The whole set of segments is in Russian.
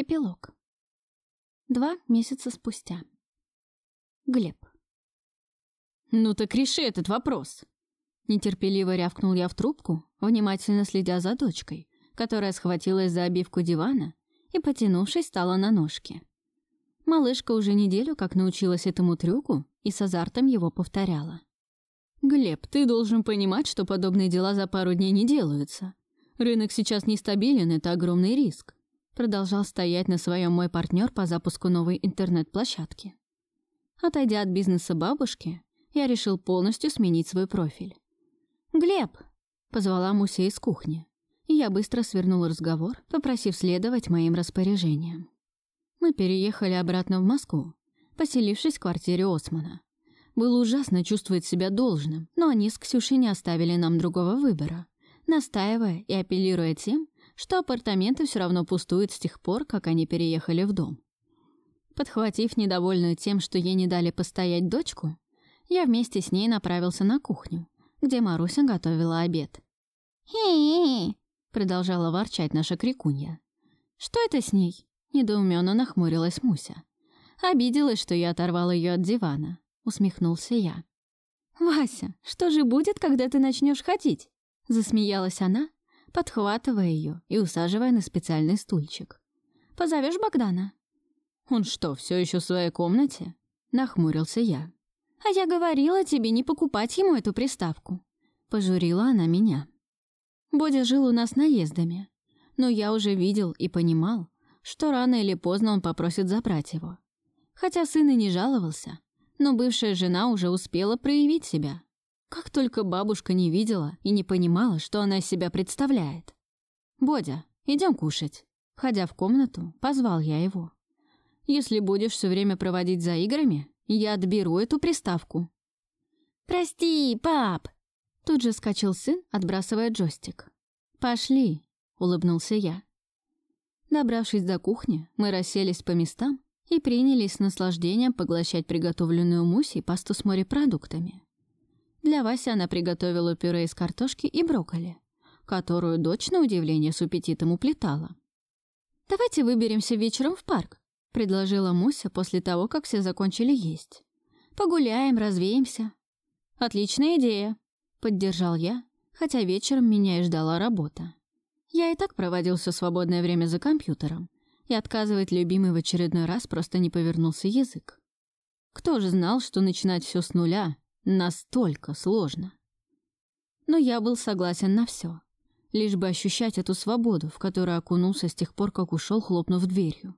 Эпилог. Два месяца спустя. Глеб. «Ну так реши этот вопрос!» Нетерпеливо рявкнул я в трубку, внимательно следя за дочкой, которая схватилась за обивку дивана и, потянувшись, стала на ножки. Малышка уже неделю как научилась этому трюку и с азартом его повторяла. «Глеб, ты должен понимать, что подобные дела за пару дней не делаются. Рынок сейчас нестабилен, это огромный риск. Продолжал стоять на своем мой партнер по запуску новой интернет-площадки. Отойдя от бизнеса бабушки, я решил полностью сменить свой профиль. «Глеб!» — позвала Муся из кухни. Я быстро свернул разговор, попросив следовать моим распоряжениям. Мы переехали обратно в Москву, поселившись в квартире Османа. Было ужасно чувствовать себя должным, но они с Ксюшей не оставили нам другого выбора, настаивая и апеллируя тем, что апартаменты все равно пустуют с тех пор, как они переехали в дом. Подхватив недовольную тем, что ей не дали постоять дочку, я вместе с ней направился на кухню, где Маруся готовила обед. «Хи-хи-хи!» продолжала ворчать наша крикунья. «Что это с ней?» — недоуменно нахмурилась Муся. «Обиделась, что я оторвала ее от дивана», — усмехнулся я. «Вася, что же будет, когда ты начнешь ходить?» Засмеялась она, подхватывая ее и усаживая на специальный стульчик. «Позовешь Богдана?» «Он что, все еще в своей комнате?» Нахмурился я. «А я говорила тебе не покупать ему эту приставку». Пожурила она меня. Бодя жил у нас наездами, но я уже видел и понимал, что рано или поздно он попросит забрать его. Хотя сын и не жаловался, но бывшая жена уже успела проявить себя. Как только бабушка не видела и не понимала, что она из себя представляет. «Бодя, идем кушать». Входя в комнату, позвал я его. «Если будешь все время проводить за играми, я отберу эту приставку». «Прости, пап!» Тут же скачал сын, отбрасывая джойстик. «Пошли», — улыбнулся я. Добравшись до кухни, мы расселись по местам и принялись с наслаждением поглощать приготовленную мусей пасту с морепродуктами. Для Васи она приготовила пюре из картошки и брокколи, которую дочь, на удивление, с аппетитом уплетала. «Давайте выберемся вечером в парк», — предложила Муся после того, как все закончили есть. «Погуляем, развеемся». «Отличная идея», — поддержал я, хотя вечером меня и ждала работа. Я и так проводил все свободное время за компьютером, и отказывать любимый в очередной раз просто не повернулся язык. Кто же знал, что начинать все с нуля Настолько сложно. Но я был согласен на все, лишь бы ощущать эту свободу, в которую окунулся с тех пор, как ушел, хлопнув дверью.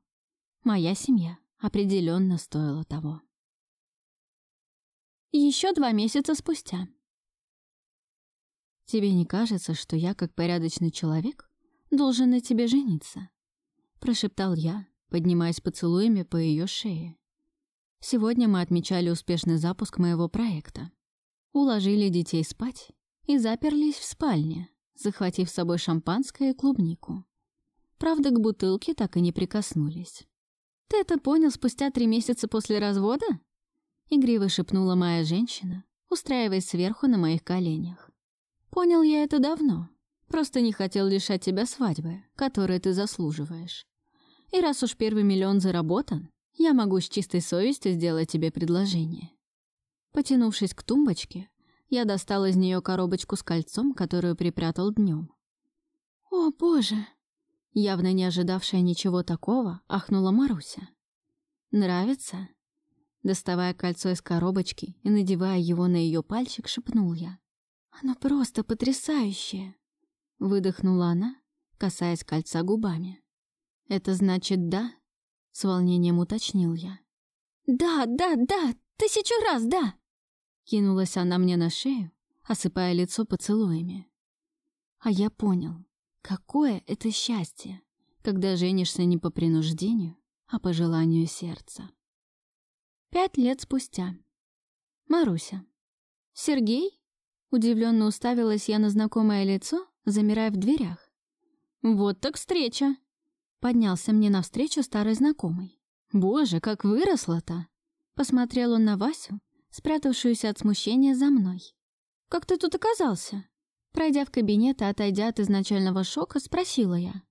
Моя семья определенно стоила того. Еще два месяца спустя. Тебе не кажется, что я, как порядочный человек, должен на тебе жениться? Прошептал я, поднимаясь поцелуями по ее шее. Сегодня мы отмечали успешный запуск моего проекта. Уложили детей спать и заперлись в спальне, захватив с собой шампанское и клубнику. Правда, к бутылке так и не прикоснулись. «Ты это понял спустя три месяца после развода?» Игриво шепнула моя женщина, устраиваясь сверху на моих коленях. «Понял я это давно. Просто не хотел лишать тебя свадьбы, которую ты заслуживаешь. И раз уж первый миллион заработан, я могу с чистой совестью сделать тебе предложение». Потянувшись к тумбочке, я достал из нее коробочку с кольцом, которую припрятал днем. «О, боже!» Явно не ожидавшая ничего такого, ахнула Маруся. «Нравится?» Доставая кольцо из коробочки и надевая его на ее пальчик, шепнул я. «Оно просто потрясающее!» Выдохнула она, касаясь кольца губами. «Это значит да?» С волнением уточнил я. «Да, да, да! Тысячу раз да!» Кинулась она мне на шею, осыпая лицо поцелуями. А я понял, какое это счастье, когда женишься не по принуждению, а по желанию сердца. Пять лет спустя. Маруся. «Сергей?» Удивленно уставилась я на знакомое лицо, замирая в дверях. «Вот так встреча!» Поднялся мне навстречу старый знакомый. «Боже, как выросла-то!» Посмотрел он на Васю, спрятавшуюся от смущения за мной. «Как ты тут оказался?» Пройдя в кабинет и отойдя от изначального шока, спросила я.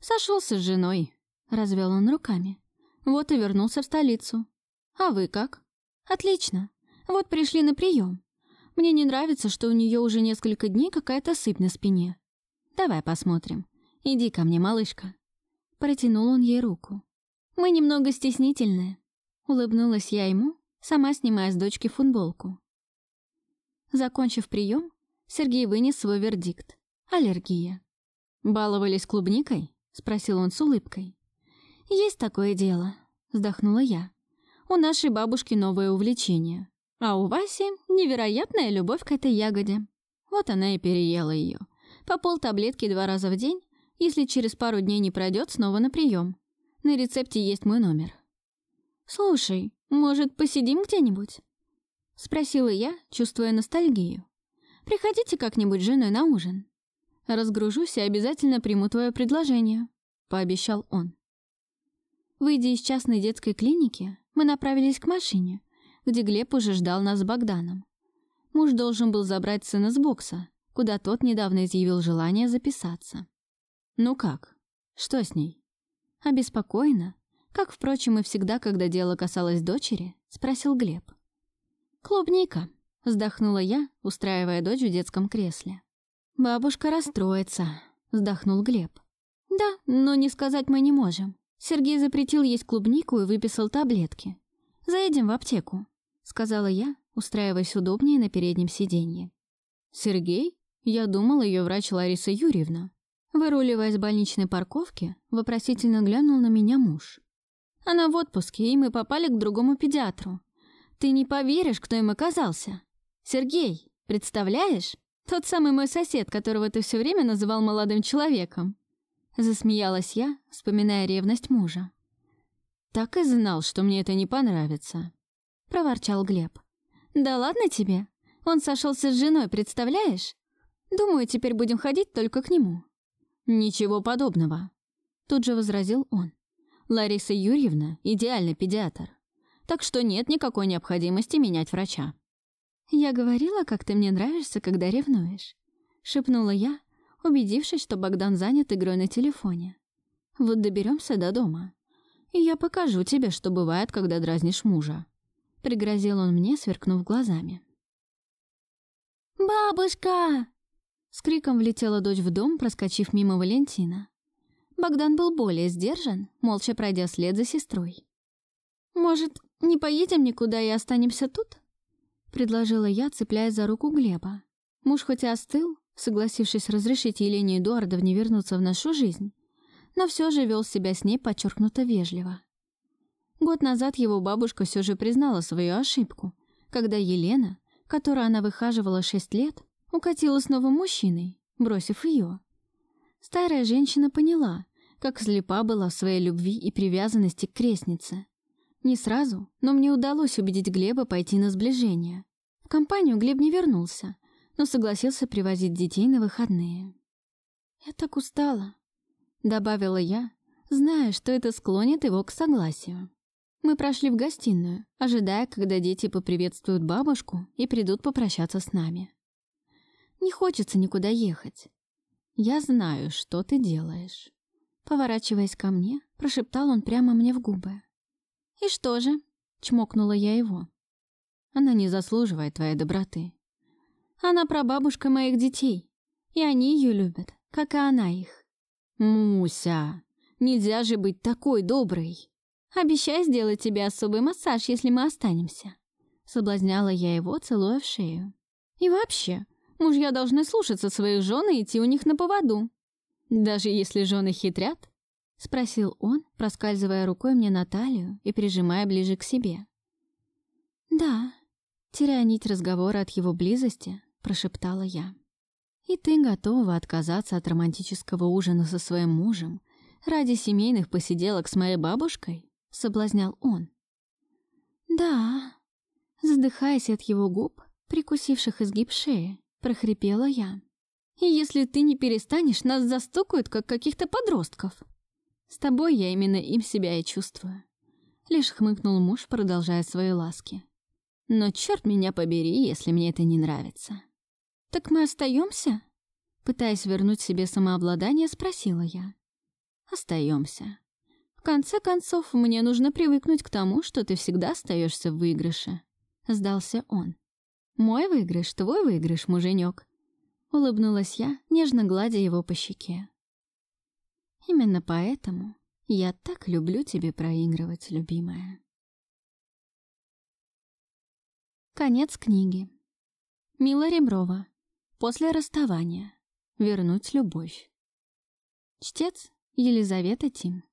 «Сошелся с женой», — Развел он руками. Вот и вернулся в столицу. А вы как? Отлично. Вот пришли на прием. Мне не нравится, что у нее уже несколько дней какая-то сыпь на спине. Давай посмотрим. Иди ко мне, малышка. Протянул он ей руку. Мы немного стеснительные. Улыбнулась я ему, сама снимая с дочки футболку. Закончив прием, Сергей вынес свой вердикт. Аллергия. «Баловались клубникой?» — спросил он с улыбкой. «Есть такое дело», — вздохнула я. «У нашей бабушки новое увлечение, а у Васи невероятная любовь к этой ягоде. Вот она и переела ее. По пол таблетки два раза в день, если через пару дней не пройдет, снова на прием. На рецепте есть мой номер». «Слушай, может, посидим где-нибудь?» — спросила я, чувствуя ностальгию. «Приходите как-нибудь с женой на ужин». «Разгружусь и обязательно приму твое предложение», — пообещал он. Выйдя из частной детской клиники, мы направились к машине, где Глеб уже ждал нас с Богданом. Муж должен был забрать сына с бокса, куда тот недавно изъявил желание записаться. «Ну как? Что с ней?» Обеспокоенно, как, впрочем, и всегда, когда дело касалось дочери, спросил Глеб. «Клубника», — вздохнула я, устраивая дочь в детском кресле. «Бабушка расстроится», — вздохнул Глеб. «Да, но не сказать мы не можем. Сергей запретил есть клубнику и выписал таблетки. «Заедем в аптеку», — сказала я, устраиваясь удобнее на переднем сиденье. «Сергей? Я думал, ее врач Лариса Юрьевна». Выруливая с больничной парковки, вопросительно глянул на меня муж. «Она в отпуске, и мы попали к другому педиатру. Ты не поверишь, кто им оказался. Сергей, представляешь? Тот самый мой сосед, которого ты все время называл молодым человеком. Засмеялась я, вспоминая ревность мужа. «Так и знал, что мне это не понравится», — проворчал Глеб. «Да ладно тебе. Он сошелся с женой, представляешь? Думаю, теперь будем ходить только к нему». «Ничего подобного», — тут же возразил он. «Лариса Юрьевна — идеальный педиатр, так что нет никакой необходимости менять врача». «Я говорила, как ты мне нравишься, когда ревнуешь», — шепнула я, убедившись, что Богдан занят игрой на телефоне. «Вот доберемся до дома, и я покажу тебе, что бывает, когда дразнишь мужа», — пригрозил он мне, сверкнув глазами. «Бабушка!» С криком влетела дочь в дом, проскочив мимо Валентина. Богдан был более сдержан, молча пройдя след за сестрой. «Может, не поедем никуда и останемся тут?» — предложила я, цепляясь за руку Глеба. Муж хоть и остыл, согласившись разрешить Елене Эдуардовне вернуться в нашу жизнь, но все же вел себя с ней подчеркнуто вежливо. Год назад его бабушка все же признала свою ошибку, когда Елена, которую она выхаживала шесть лет, укатила с новым мужчиной, бросив ее. Старая женщина поняла, как слепа была в своей любви и привязанности к крестнице. Не сразу, но мне удалось убедить Глеба пойти на сближение. В компанию Глеб не вернулся, но согласился привозить детей на выходные. «Я так устала», — добавила я, зная, что это склонит его к согласию. Мы прошли в гостиную, ожидая, когда дети поприветствуют бабушку и придут попрощаться с нами. Не хочется никуда ехать. Я знаю, что ты делаешь. Поворачиваясь ко мне, прошептал он прямо мне в губы. «И что же?» — чмокнула я его. «Она не заслуживает твоей доброты. Она прабабушка моих детей, и они ее любят, как и она их. Муся, нельзя же быть такой доброй. Обещай сделать тебе особый массаж, если мы останемся. Соблазняла я его, целуя в шею. И вообще, мужья должны слушаться своих жен и идти у них на поводу. Даже если жены хитрят? Спросил он, проскальзывая рукой мне на талию и прижимая ближе к себе. Да, теряя нить разговора от его близости, прошептала я. «И ты готова отказаться от романтического ужина со своим мужем ради семейных посиделок с моей бабушкой?» — соблазнял он. «Да», — задыхаясь от его губ, прикусивших изгиб шеи, прохрипела я. «И если ты не перестанешь, нас застукают, как каких-то подростков. С тобой я именно им себя и чувствую». Лишь хмыкнул муж, продолжая свои ласки. «Но черт меня побери, если мне это не нравится». «Так мы остаемся? Пытаясь вернуть себе самообладание, спросила я. Остаемся. В конце концов, мне нужно привыкнуть к тому, что ты всегда остаешься в выигрыше. Сдался он. Мой выигрыш, твой выигрыш, муженек. Улыбнулась я, нежно гладя его по щеке. Именно поэтому я так люблю тебе проигрывать, любимая. Конец книги. Мила Реброва. После расставания. Вернуть любовь. Чтец Елизавета Тим.